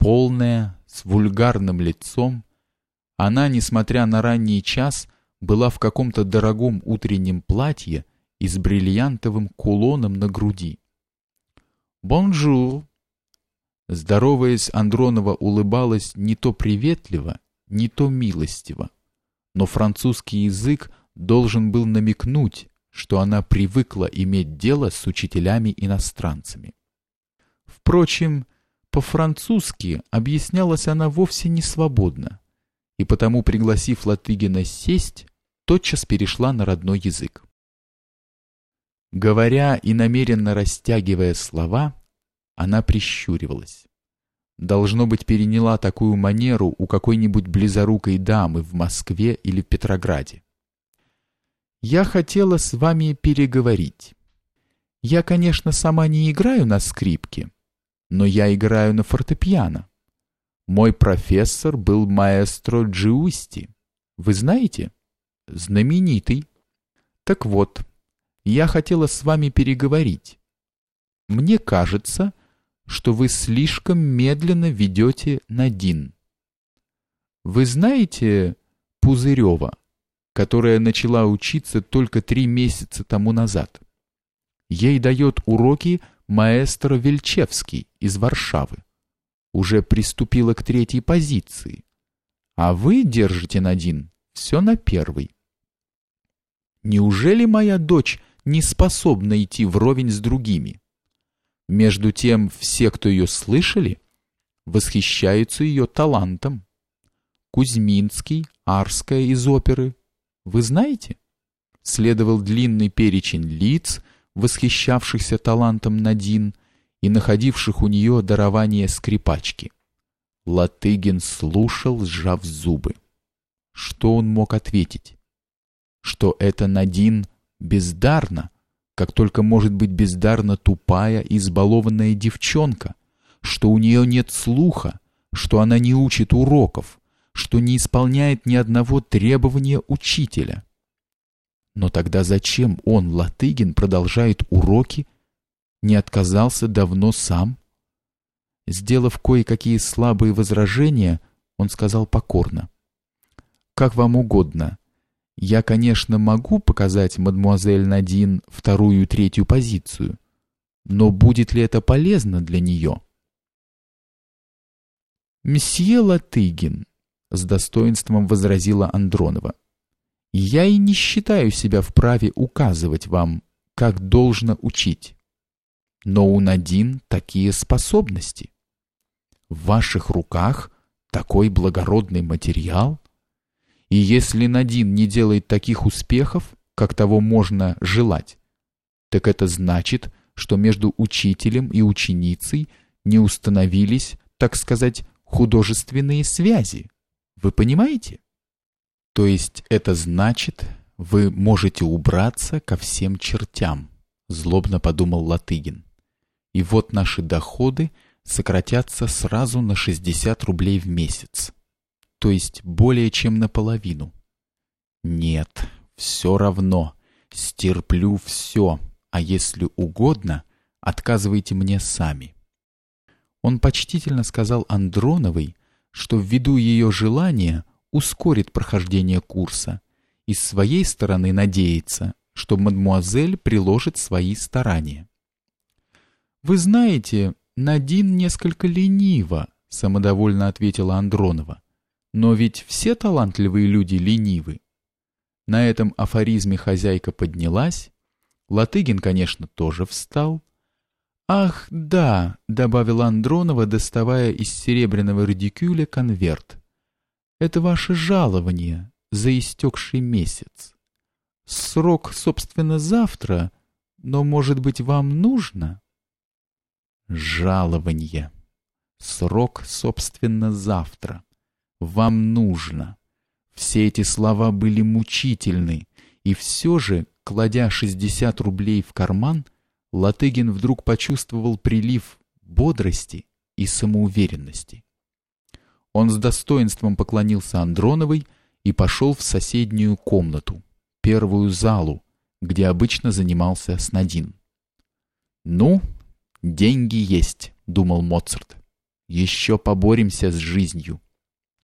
Полная, с вульгарным лицом, она, несмотря на ранний час, была в каком-то дорогом утреннем платье и с бриллиантовым кулоном на груди. «Bonjour!» Здороваясь, Андронова улыбалась не то приветливо, не то милостиво. Но французский язык должен был намекнуть, что она привыкла иметь дело с учителями-иностранцами. Впрочем, по-французски объяснялась она вовсе не свободно, и потому, пригласив Латыгина сесть, тотчас перешла на родной язык. Говоря и намеренно растягивая слова, она прищуривалась. Должно быть, переняла такую манеру у какой-нибудь близорукой дамы в Москве или Петрограде. «Я хотела с вами переговорить. Я, конечно, сама не играю на скрипке, но я играю на фортепиано. Мой профессор был маэстро Джиусти. Вы знаете? Знаменитый. Так вот, я хотела с вами переговорить. Мне кажется, что вы слишком медленно ведете Надин. Вы знаете Пузырева, которая начала учиться только три месяца тому назад? Ей дает уроки маэстро Вельчевский из Варшавы. Уже приступила к третьей позиции. А вы держите Надин все на первой. Неужели моя дочь не способна идти вровень с другими? Между тем все, кто ее слышали, восхищаются ее талантом. Кузьминский, Арская из оперы. Вы знаете? Следовал длинный перечень лиц, восхищавшихся талантом Надин и находивших у нее дарование скрипачки. Латыгин слушал, сжав зубы. Что он мог ответить? Что это Надин бездарна, как только может быть бездарна тупая, избалованная девчонка, что у нее нет слуха, что она не учит уроков, что не исполняет ни одного требования учителя. Но тогда зачем он, Латыгин, продолжает уроки, не отказался давно сам? Сделав кое-какие слабые возражения, он сказал покорно. «Как вам угодно. Я, конечно, могу показать мадмуазель Надин вторую и третью позицию, но будет ли это полезно для нее? «Месье Латыгин», — с достоинством возразила Андронова, — «я и не считаю себя вправе указывать вам, как должно учить. Но у Надин такие способности. В ваших руках такой благородный материал — и если Надин не делает таких успехов, как того можно желать, так это значит, что между учителем и ученицей не установились, так сказать, художественные связи. Вы понимаете? То есть это значит, вы можете убраться ко всем чертям, злобно подумал Латыгин. И вот наши доходы сократятся сразу на 60 рублей в месяц то есть более чем наполовину. Нет, все равно, стерплю все, а если угодно, отказывайте мне сами. Он почтительно сказал Андроновой, что ввиду ее желания ускорит прохождение курса и с своей стороны надеется, что мадмуазель приложит свои старания. «Вы знаете, Надин несколько ленива», — самодовольно ответила Андронова. Но ведь все талантливые люди ленивы. На этом афоризме хозяйка поднялась. Латыгин, конечно, тоже встал. «Ах, да», — добавила Андронова, доставая из серебряного радикюля конверт. «Это ваше жалование за истекший месяц. Срок, собственно, завтра, но, может быть, вам нужно?» «Жалование. Срок, собственно, завтра» вам нужно. Все эти слова были мучительны, и все же, кладя 60 рублей в карман, Латыгин вдруг почувствовал прилив бодрости и самоуверенности. Он с достоинством поклонился Андроновой и пошел в соседнюю комнату, первую залу, где обычно занимался Снадин. «Ну, деньги есть», — думал Моцарт. еще поборемся с жизнью.